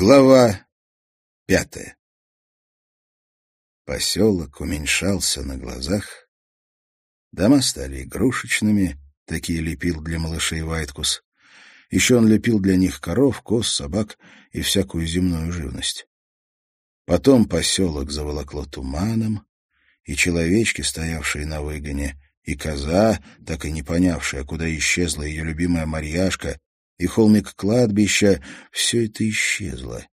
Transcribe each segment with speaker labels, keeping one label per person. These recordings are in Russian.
Speaker 1: Глава пятая Поселок уменьшался на глазах. Дома стали игрушечными, такие лепил для малышей Вайткус. Еще он лепил для них коров, коз, собак и всякую земную живность. Потом поселок заволокло туманом, и человечки, стоявшие на выгоне, и коза, так и не понявшая, куда исчезла ее любимая Марьяшка, и холмик кладбища — все это исчезло.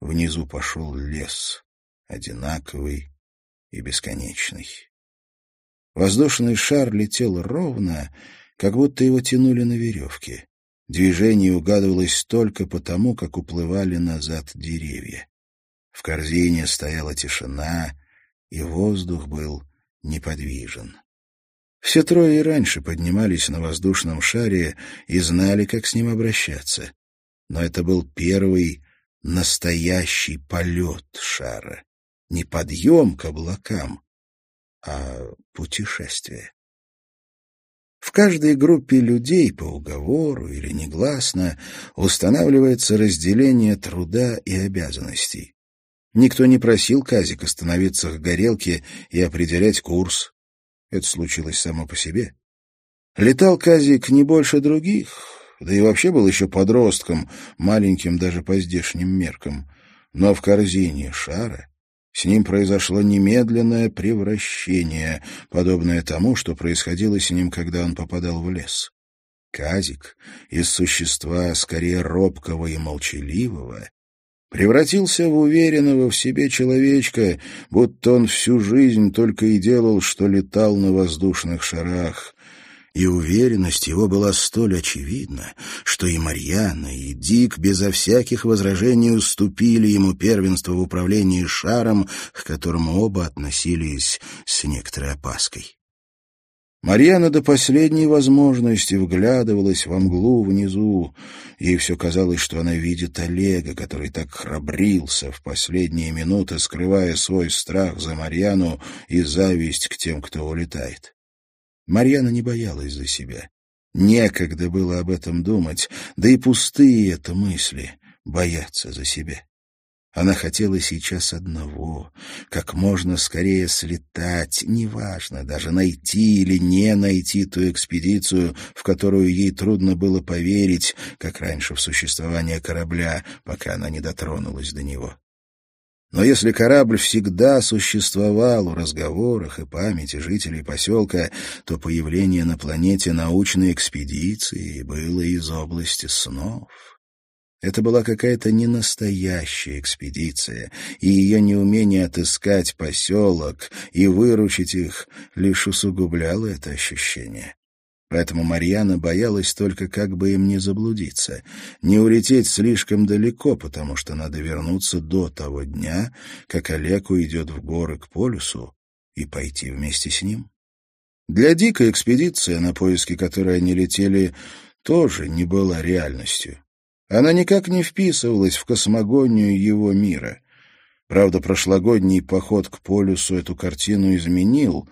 Speaker 1: Внизу пошел лес, одинаковый и бесконечный. Воздушный шар летел ровно, как будто его тянули на веревке. Движение угадывалось только потому, как уплывали назад деревья. В корзине стояла тишина, и воздух был неподвижен. Все трое и раньше поднимались на воздушном шаре и знали, как с ним обращаться. Но это был первый настоящий полет шара. Не подъем к облакам, а путешествие. В каждой группе людей по уговору или негласно устанавливается разделение труда и обязанностей. Никто не просил Казика становиться к горелке и определять курс. Это случилось само по себе. Летал Казик не больше других, да и вообще был еще подростком, маленьким даже по здешним меркам. Но в корзине шара с ним произошло немедленное превращение, подобное тому, что происходило с ним, когда он попадал в лес. Казик из существа скорее робкого и молчаливого превратился в уверенного в себе человечка, будто он всю жизнь только и делал, что летал на воздушных шарах. И уверенность его была столь очевидна, что и Марьяна, и Дик безо всяких возражений уступили ему первенство в управлении шаром, к которому оба относились с некоторой опаской. Марьяна до последней возможности вглядывалась во мглу внизу. Ей все казалось, что она видит Олега, который так храбрился в последние минуты, скрывая свой страх за Марьяну и зависть к тем, кто улетает. Марьяна не боялась за себя. Некогда было об этом думать, да и пустые это мысли — бояться за себя. Она хотела сейчас одного — как можно скорее слетать, неважно, даже найти или не найти ту экспедицию, в которую ей трудно было поверить, как раньше в существование корабля, пока она не дотронулась до него. Но если корабль всегда существовал в разговорах и памяти жителей поселка, то появление на планете научной экспедиции было из области снов. Это была какая-то ненастоящая экспедиция, и ее неумение отыскать поселок и выручить их лишь усугубляло это ощущение. Поэтому Марьяна боялась только, как бы им не заблудиться, не улететь слишком далеко, потому что надо вернуться до того дня, как Олег уйдет в горы к полюсу, и пойти вместе с ним. Для Дика экспедиция, на поиски которой они летели, тоже не была реальностью. Она никак не вписывалась в космогонию его мира. Правда, прошлогодний поход к полюсу эту картину изменил,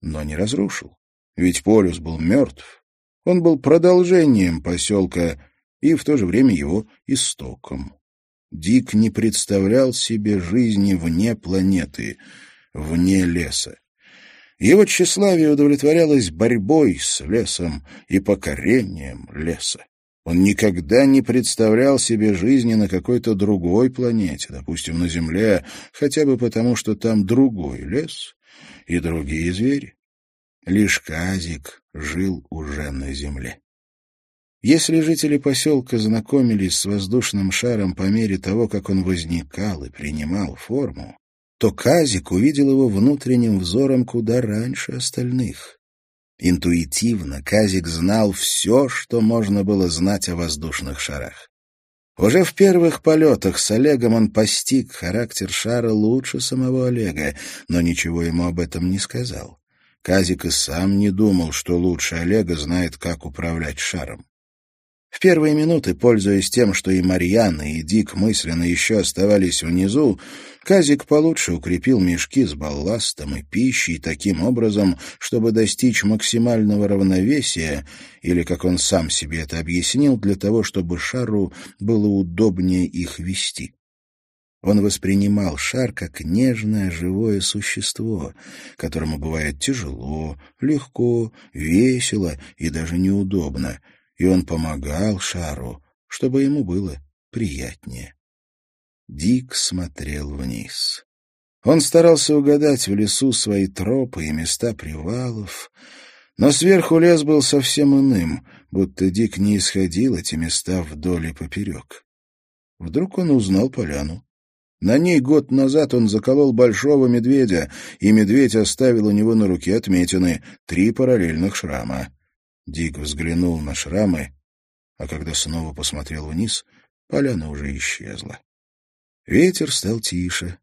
Speaker 1: но не разрушил. Ведь полюс был мертв. Он был продолжением поселка и в то же время его истоком. Дик не представлял себе жизни вне планеты, вне леса. Его тщеславие удовлетворялось борьбой с лесом и покорением леса. Он никогда не представлял себе жизни на какой-то другой планете, допустим, на Земле, хотя бы потому, что там другой лес и другие звери. Лишь Казик жил уже на Земле. Если жители поселка знакомились с воздушным шаром по мере того, как он возникал и принимал форму, то Казик увидел его внутренним взором куда раньше остальных. Интуитивно Казик знал все, что можно было знать о воздушных шарах. Уже в первых полетах с Олегом он постиг характер шара лучше самого Олега, но ничего ему об этом не сказал. Казик и сам не думал, что лучше Олега знает, как управлять шаром. В первые минуты, пользуясь тем, что и Марьяна, и Дик мысленно еще оставались внизу, Казик получше укрепил мешки с балластом и пищей таким образом, чтобы достичь максимального равновесия, или, как он сам себе это объяснил, для того, чтобы шару было удобнее их вести. Он воспринимал шар как нежное живое существо, которому бывает тяжело, легко, весело и даже неудобно, и он помогал шару, чтобы ему было приятнее. Дик смотрел вниз. Он старался угадать в лесу свои тропы и места привалов, но сверху лес был совсем иным, будто Дик не исходил эти места вдоль и поперек. Вдруг он узнал поляну. На ней год назад он заколол большого медведя, и медведь оставил у него на руке отметины — три параллельных шрама. Дик взглянул на шрамы, а когда снова посмотрел вниз, поляна уже исчезла. Ветер стал тише.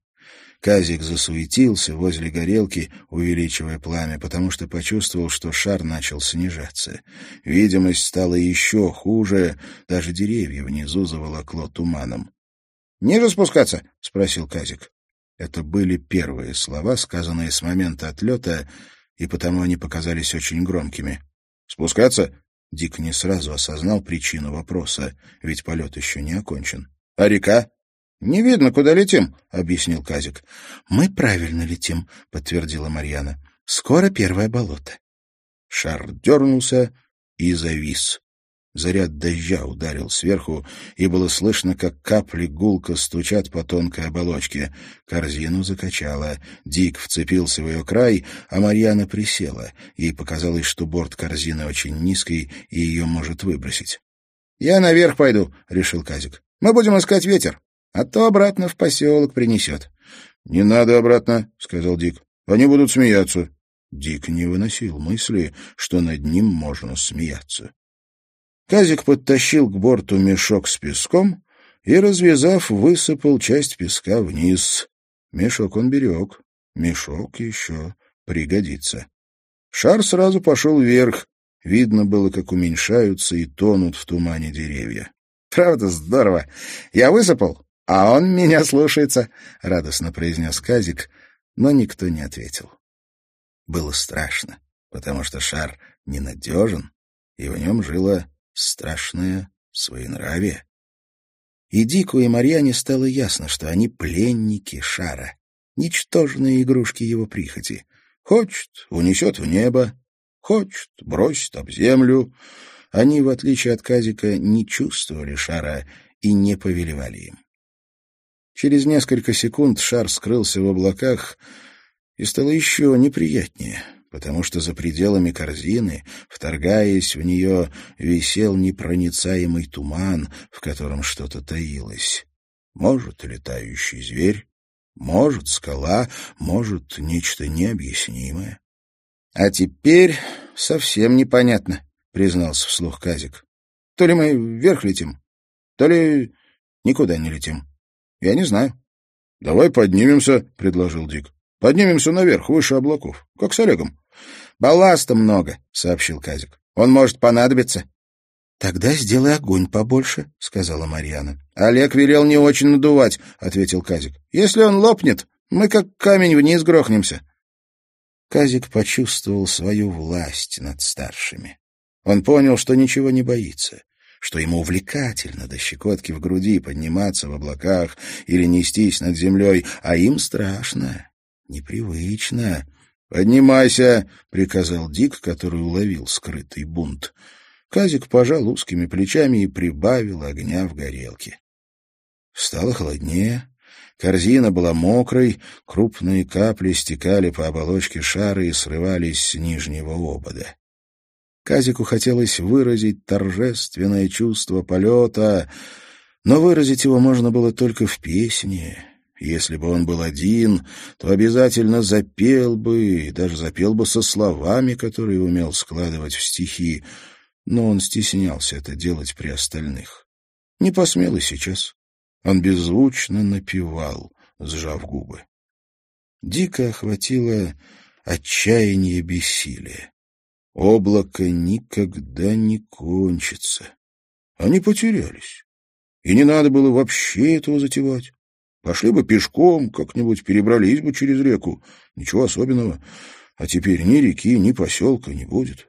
Speaker 1: Казик засуетился возле горелки, увеличивая пламя, потому что почувствовал, что шар начал снижаться. Видимость стала еще хуже, даже деревья внизу заволокло туманом. — Ниже спускаться? — спросил Казик. Это были первые слова, сказанные с момента отлета, и потому они показались очень громкими. «Спускаться?» Дик не сразу осознал причину вопроса, ведь полет еще не окончен. «А река?» «Не видно, куда летим», — объяснил Казик. «Мы правильно летим», — подтвердила Марьяна. «Скоро первое болото». Шар дернулся и завис. Заряд дождя ударил сверху, и было слышно, как капли гулко стучат по тонкой оболочке. Корзину закачала. Дик вцепился в ее край, а Марьяна присела. Ей показалось, что борт корзины очень низкий, и ее может выбросить. — Я наверх пойду, — решил Казик. — Мы будем искать ветер, а то обратно в поселок принесет. — Не надо обратно, — сказал Дик. — Они будут смеяться. Дик не выносил мысли, что над ним можно смеяться. Казик подтащил к борту мешок с песком и, развязав, высыпал часть песка вниз. Мешок он берег, мешок еще пригодится. Шар сразу пошел вверх. Видно было, как уменьшаются и тонут в тумане деревья. — Правда, здорово. Я высыпал, а он меня слушается, — радостно произнес Казик, но никто не ответил. Было страшно, потому что шар ненадежен, и в нем жило страшное своенравие. И Дику и Марьяне стало ясно, что они пленники шара, ничтожные игрушки его прихоти. Хочет — унесет в небо, хочет — бросит об землю. Они, в отличие от Казика, не чувствовали шара и не повелевали им. Через несколько секунд шар скрылся в облаках, и стало еще неприятнее — потому что за пределами корзины, вторгаясь в нее, висел непроницаемый туман, в котором что-то таилось. Может, летающий зверь, может, скала, может, нечто необъяснимое. — А теперь совсем непонятно, — признался вслух Казик. — То ли мы вверх летим, то ли никуда не летим. Я не знаю. — Давай поднимемся, — предложил Дик. — Поднимемся наверх, выше облаков, как с Олегом. — Балласта много, — сообщил Казик. — Он может понадобиться. — Тогда сделай огонь побольше, — сказала Марьяна. — Олег велел не очень надувать, — ответил Казик. — Если он лопнет, мы как камень вниз грохнемся. Казик почувствовал свою власть над старшими. Он понял, что ничего не боится, что ему увлекательно до щекотки в груди подниматься в облаках или нестись над землей, а им страшно, непривычно. «Поднимайся!» — приказал Дик, который уловил скрытый бунт. Казик пожал узкими плечами и прибавил огня в горелке. Стало холоднее. Корзина была мокрой, крупные капли стекали по оболочке шара и срывались с нижнего обода. Казику хотелось выразить торжественное чувство полета, но выразить его можно было только в песне, если бы он был один, то обязательно запел бы, даже запел бы со словами, которые умел складывать в стихи, но он стеснялся это делать при остальных. Не посмел и сейчас. Он беззвучно напевал, сжав губы. Дико охватило отчаяние бессилия. Облако никогда не кончится. Они потерялись. И не надо было вообще этого затевать. Пошли бы пешком, как-нибудь перебрались бы через реку. Ничего особенного. А теперь ни реки, ни поселка не будет.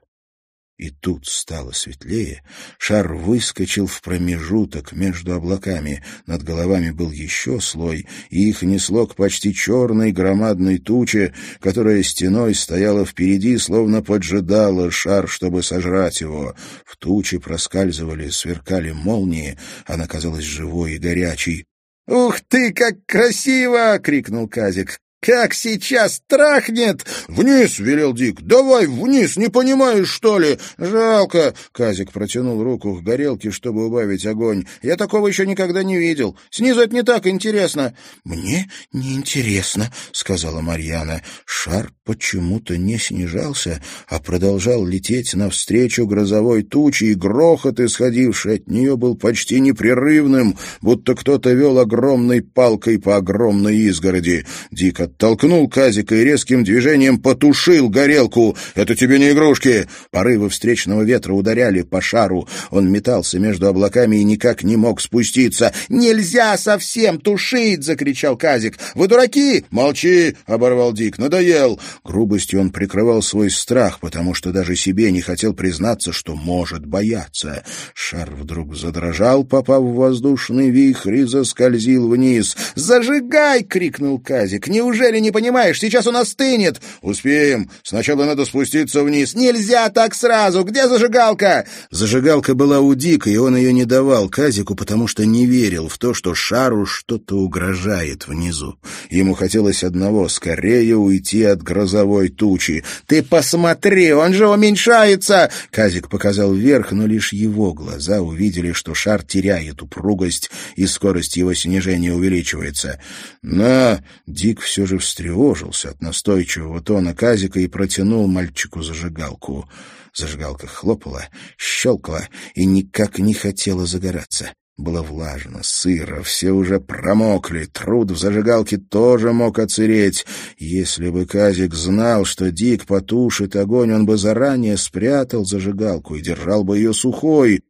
Speaker 1: И тут стало светлее. Шар выскочил в промежуток между облаками. Над головами был еще слой, и их несло к почти черной громадной туче, которая стеной стояла впереди, словно поджидала шар, чтобы сожрать его. В туче проскальзывали, сверкали молнии. Она казалась живой и горячей.
Speaker 2: «Ух ты, как красиво!» — крикнул Казик. «Как сейчас трахнет!»
Speaker 1: «Вниз!» — велел Дик. «Давай вниз! Не понимаешь, что ли?»
Speaker 2: «Жалко!» — Казик протянул руку к горелке, чтобы убавить огонь. «Я такого еще никогда не видел. Снизу это не так интересно».
Speaker 1: «Мне не интересно», — сказала Марьяна. Шар почему-то не снижался, а продолжал лететь навстречу грозовой туче, и грохот, исходивший от нее, был почти непрерывным, будто кто-то вел огромной палкой по огромной изгороди. Дик оттолкнул Казика и резким движением потушил горелку. «Это тебе не игрушки!» Порывы встречного ветра ударяли по шару. Он метался между облаками и никак не мог спуститься.
Speaker 2: «Нельзя совсем тушить!» — закричал Казик. «Вы дураки!»
Speaker 1: «Молчи!» — оборвал Дик. «Надоел!» Грубостью он прикрывал свой страх, потому что даже себе не хотел признаться, что может бояться. Шар вдруг задрожал, попав в воздушный вихрь и заскользил вниз.
Speaker 2: «Зажигай!» — крикнул Казик. «Неужели Неужели не понимаешь? Сейчас он остынет!»
Speaker 1: «Успеем. Сначала надо спуститься вниз».
Speaker 2: «Нельзя так сразу! Где зажигалка?»
Speaker 1: Зажигалка была у Дика, и он ее не давал Казику, потому что не верил в то, что шару что-то угрожает внизу. Ему хотелось одного — скорее уйти от грозовой тучи.
Speaker 2: «Ты посмотри, он же уменьшается!»
Speaker 1: Казик показал вверх, но лишь его глаза увидели, что шар теряет упругость, и скорость его снижения увеличивается. «На!» — Дик все встревожился от настойчивого тона Казика и протянул мальчику зажигалку. Зажигалка хлопала, щелкала и никак не хотела загораться. Было влажно, сыро, все уже промокли, труд в зажигалке тоже мог оцереть. Если бы Казик знал, что Дик потушит огонь, он бы заранее спрятал зажигалку и держал бы ее сухой.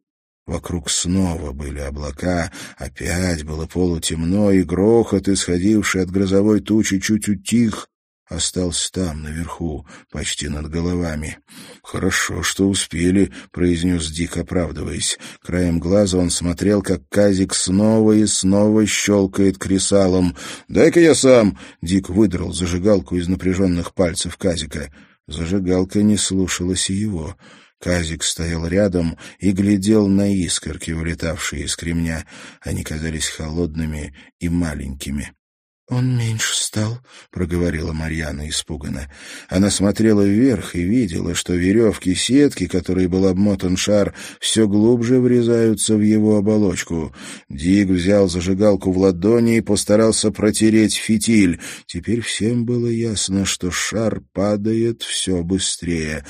Speaker 1: Вокруг снова были облака, опять было полутемно, и грохот, исходивший от грозовой тучи, чуть утих, остался там, наверху, почти над головами. «Хорошо, что успели», — произнес Дик, оправдываясь. Краем глаза он смотрел, как Казик снова и снова щелкает кресалом. «Дай-ка я сам!» — Дик выдрал зажигалку из напряженных пальцев Казика. Зажигалка не слушалась его. Казик стоял рядом и глядел на искорки, вылетавшие из кремня. Они казались холодными и маленькими. «Он меньше стал», — проговорила Марьяна испуганно. Она смотрела вверх и видела, что веревки сетки, которой был обмотан шар, все глубже врезаются в его оболочку. Дик взял зажигалку в ладони и постарался протереть фитиль. Теперь всем было ясно, что шар падает все быстрее.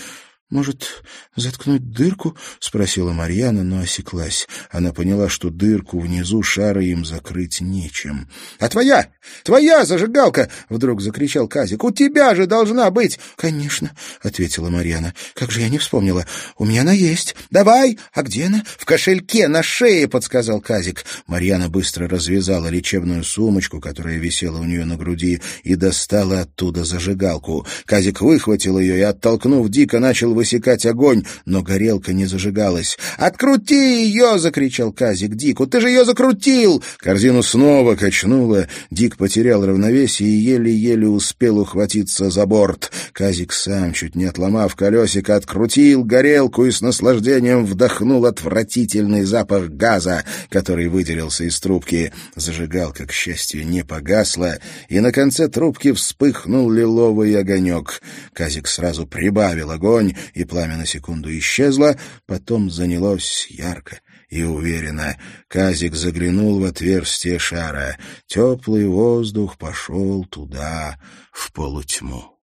Speaker 1: «Может, заткнуть дырку?» — спросила Марьяна, но осеклась. Она поняла, что дырку внизу шара им закрыть нечем.
Speaker 2: «А твоя? Твоя зажигалка!» — вдруг закричал Казик. «У тебя же должна быть!»
Speaker 1: «Конечно!» — ответила Марьяна. «Как же я не вспомнила! У меня она есть!»
Speaker 2: «Давай!
Speaker 1: А где она?»
Speaker 2: «В кошельке, на шее!» — подсказал Казик.
Speaker 1: Марьяна быстро развязала лечебную сумочку, которая висела у нее на груди, и достала оттуда зажигалку. Казик выхватил ее и, оттолкнув Дика, начал высекать огонь, но горелка не зажигалась.
Speaker 2: «Открути ее!» — закричал Казик Дику. «Ты же ее закрутил!»
Speaker 1: Корзину снова качнуло. Дик потерял равновесие и еле-еле успел ухватиться за борт. Казик сам, чуть не отломав колесико, открутил горелку и с наслаждением вдохнул отвратительный запах газа, который выделился из трубки. Зажигалка, к счастью, не погасла, и на конце трубки вспыхнул лиловый огонек. Казик сразу прибавил огонь и пламя на секунду исчезло, потом занялось ярко и уверенно. Казик заглянул в отверстие шара. Теплый воздух пошел туда, в полутьму.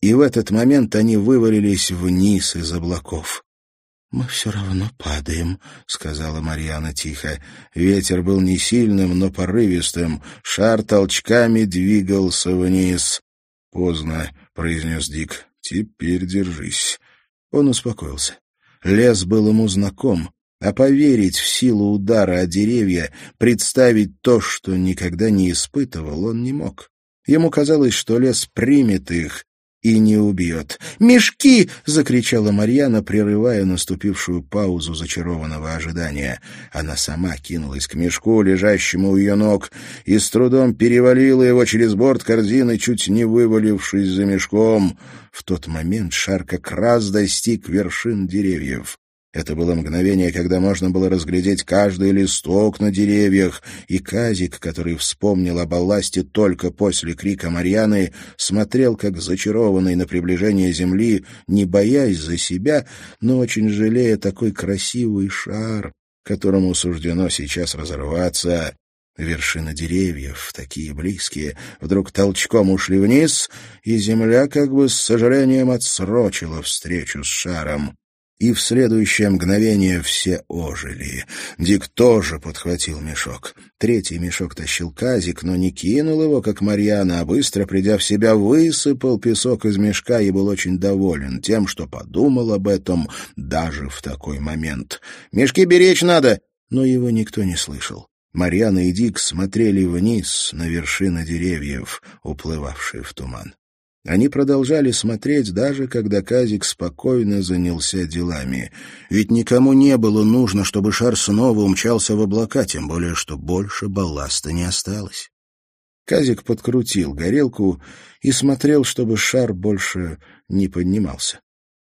Speaker 1: И в этот момент они вывалились вниз из облаков. «Мы все равно падаем», — сказала Марьяна тихо. Ветер был не сильным, но порывистым. Шар толчками двигался вниз. «Поздно», — произнес Дик. «Теперь держись». Он успокоился. Лес был ему знаком, а поверить в силу удара о деревья, представить то, что никогда не испытывал, он не мог. Ему казалось, что лес примет их, и не убьет. «Мешки!» — закричала Марьяна, прерывая наступившую паузу зачарованного ожидания. Она сама кинулась к мешку, лежащему у ее ног, и с трудом перевалила его через борт корзины, чуть не вывалившись за мешком. В тот момент шар как раз достиг вершин деревьев. Это было мгновение, когда можно было разглядеть каждый листок на деревьях, и Казик, который вспомнил об Алласте только после крика Марьяны, смотрел как зачарованный на приближение земли, не боясь за себя, но очень жалея такой красивый шар, которому суждено сейчас разорваться. Вершины деревьев, такие близкие, вдруг толчком ушли вниз, и земля как бы с сожалением отсрочила встречу с шаром и в следующее мгновение все ожили. Дик тоже подхватил мешок. Третий мешок тащил Казик, но не кинул его, как Марьяна, а быстро, придя в себя, высыпал песок из мешка и был очень доволен тем, что подумал об этом даже в такой момент. «Мешки беречь надо!» Но его никто не слышал. Марьяна и Дик смотрели вниз на вершины деревьев, уплывавшие в туман. Они продолжали смотреть, даже когда Казик спокойно занялся делами. Ведь никому не было нужно, чтобы шар снова умчался в облака, тем более, что больше балласта не осталось. Казик подкрутил горелку и смотрел, чтобы шар больше не поднимался.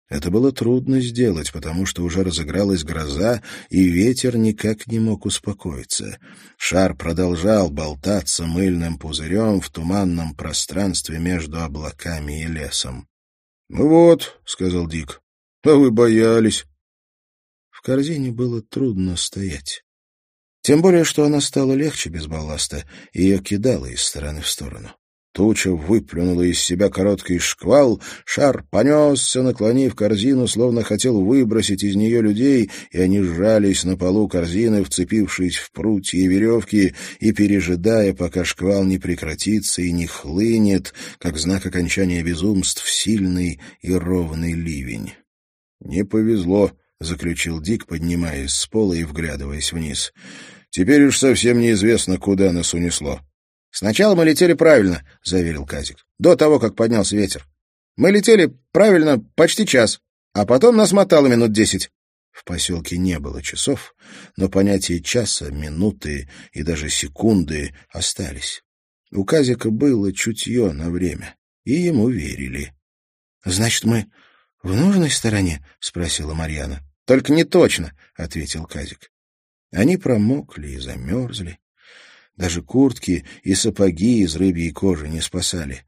Speaker 1: Это было трудно сделать, потому что уже разыгралась гроза, и ветер никак не мог успокоиться. Шар продолжал болтаться мыльным пузырем в туманном пространстве между облаками и лесом. — Ну вот, — сказал Дик, — а вы боялись. В корзине было трудно стоять. Тем более, что она стала легче без балласта, и ее кидало из стороны в сторону. Туча выплюнула из себя короткий шквал, шар понесся, наклонив корзину, словно хотел выбросить из нее людей, и они сжались на полу корзины, вцепившись в прутья и веревки, и пережидая, пока шквал не прекратится и не хлынет, как знак окончания безумств, сильный и ровный ливень. «Не повезло», — заключил Дик, поднимаясь с пола и вглядываясь вниз. «Теперь уж совсем неизвестно, куда нас унесло». «Сначала мы летели правильно», — заверил Казик, — «до того, как поднялся ветер. Мы летели правильно почти час, а потом нас мотало минут десять». В поселке не было часов, но понятия часа, минуты и даже секунды остались. У Казика было чутье на время, и ему верили. — Значит, мы в нужной стороне? — спросила Марьяна. — Только не точно, — ответил Казик. Они промокли и замерзли. Даже куртки и сапоги из рыбьей кожи не спасали.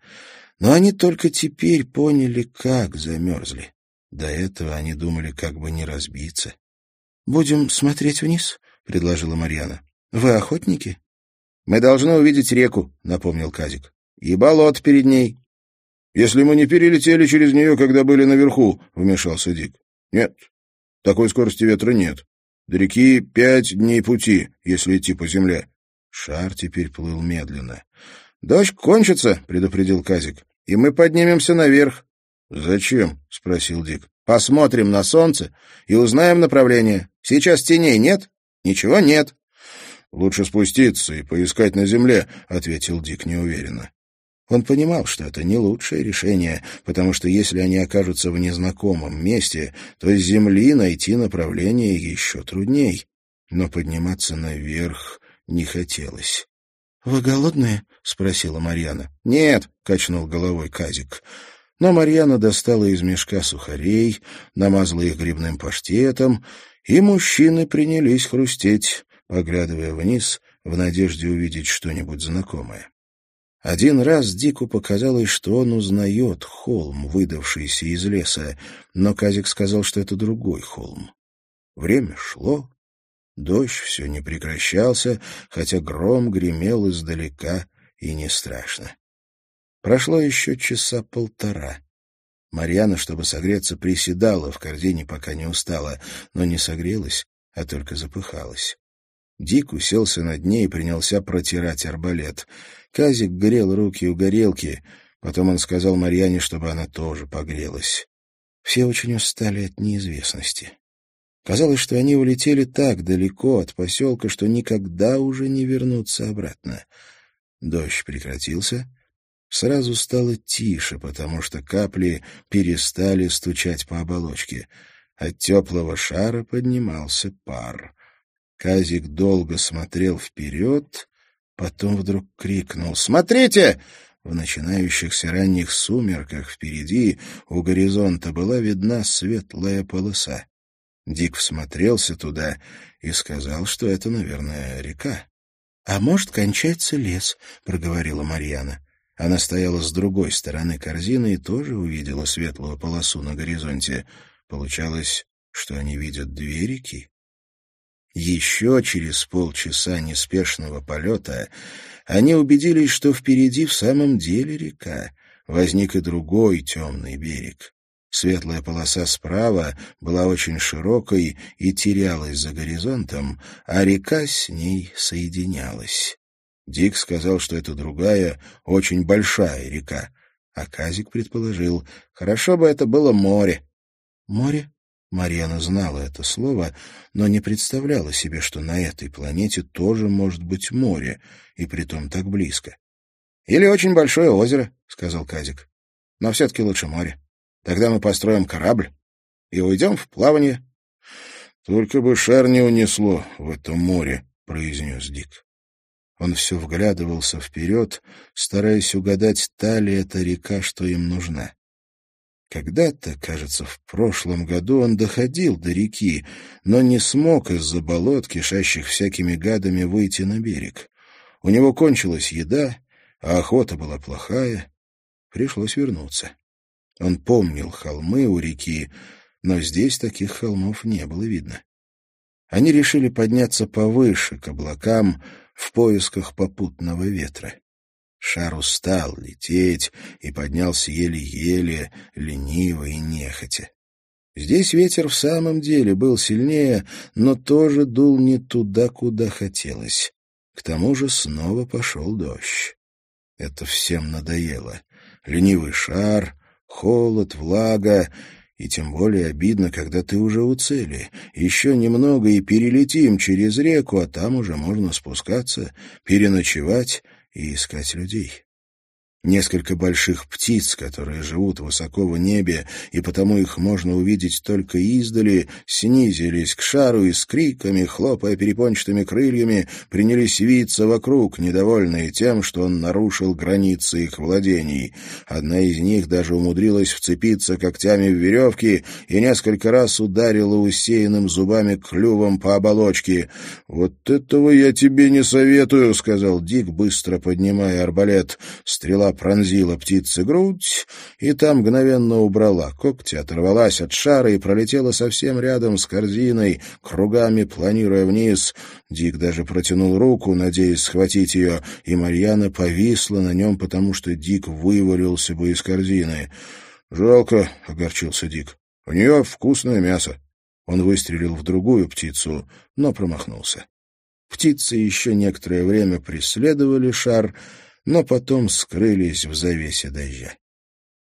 Speaker 1: Но они только теперь поняли, как замерзли. До этого они думали, как бы не разбиться. — Будем смотреть вниз? — предложила Марьяна. — Вы охотники? — Мы должны увидеть реку, — напомнил Казик. — И болот перед ней. — Если мы не перелетели через нее, когда были наверху, — вмешался Дик. — Нет, такой скорости ветра нет. До реки пять дней пути, если идти по земле. Шар теперь плыл медленно. — Дождь кончится, — предупредил Казик, — и мы поднимемся наверх. — Зачем? — спросил Дик. — Посмотрим на солнце и узнаем направление. Сейчас теней нет? Ничего нет. — Лучше спуститься и поискать на земле, — ответил Дик неуверенно. Он понимал, что это не лучшее решение, потому что если они окажутся в незнакомом месте, то с земли найти направление еще трудней. Но подниматься наверх не хотелось. — Вы голодные? — спросила Марьяна. — Нет, — качнул головой Казик. Но Марьяна достала из мешка сухарей, намазала их грибным паштетом, и мужчины принялись хрустеть, поглядывая вниз в надежде увидеть что-нибудь знакомое. Один раз Дику показалось, что он узнает холм, выдавшийся из леса, но Казик сказал, что это другой холм. Время шло, Дождь все не прекращался, хотя гром гремел издалека и не страшно. Прошло еще часа полтора. Марьяна, чтобы согреться, приседала в корзине, пока не устала, но не согрелась, а только запыхалась. Дик уселся над ней и принялся протирать арбалет. Казик грел руки у горелки, потом он сказал Марьяне, чтобы она тоже погрелась. Все очень устали от неизвестности. Казалось, что они улетели так далеко от поселка, что никогда уже не вернутся обратно. Дождь прекратился. Сразу стало тише, потому что капли перестали стучать по оболочке. От теплого шара поднимался пар. Казик долго смотрел вперед, потом вдруг крикнул «Смотрите!» В начинающихся ранних сумерках впереди у горизонта была видна светлая полоса. Дик всмотрелся туда и сказал, что это, наверное, река. — А может, кончается лес, — проговорила Марьяна. Она стояла с другой стороны корзины и тоже увидела светлую полосу на горизонте. Получалось, что они видят две реки. Еще через полчаса неспешного полета они убедились, что впереди в самом деле река. Возник и другой темный берег. Светлая полоса справа была очень широкой и терялась за горизонтом, а река с ней соединялась. Дик сказал, что это другая, очень большая река, а Казик предположил, хорошо бы это было море. Море? Марьяна знала это слово, но не представляла себе, что на этой планете тоже может быть море, и притом так близко. — Или очень большое озеро, — сказал Казик. — Но все-таки лучше море. Тогда мы построим корабль и уйдем в плавание. — Только бы шар не унесло в это море, — произнес Дик. Он все вглядывался вперед, стараясь угадать, та ли эта река, что им нужна. Когда-то, кажется, в прошлом году он доходил до реки, но не смог из-за болот, кишащих всякими гадами, выйти на берег. У него кончилась еда, а охота была плохая. Пришлось вернуться. Он помнил холмы у реки, но здесь таких холмов не было видно. Они решили подняться повыше, к облакам, в поисках попутного ветра. Шар устал лететь и поднялся еле-еле, лениво и нехотя. Здесь ветер в самом деле был сильнее, но тоже дул не туда, куда хотелось. К тому же снова пошел дождь. Это всем надоело. Ленивый шар, холод, влага, и тем более обидно, когда ты уже у цели. Еще немного и перелетим через реку, а там уже можно спускаться, переночевать и искать людей. Несколько больших птиц, которые живут высоко в небе, и потому их можно увидеть только издали, снизились к шару и с криками, хлопая перепончатыми крыльями, принялись виться вокруг, недовольные тем, что он нарушил границы их владений. Одна из них даже умудрилась вцепиться когтями в веревки и несколько раз ударила усеянным зубами клювом по оболочке. «Вот этого я тебе не советую», — сказал Дик, быстро поднимая арбалет. Стрела пронзила птице грудь и там мгновенно убрала когти, оторвалась от шара и пролетела совсем рядом с корзиной, кругами планируя вниз. Дик даже протянул руку, надеясь схватить ее, и Марьяна повисла на нем, потому что Дик вывалился бы из корзины. «Жалко», — огорчился Дик, — «у нее вкусное мясо». Он выстрелил в другую птицу, но промахнулся. Птицы еще некоторое время преследовали шар, но потом скрылись в завесе дождя.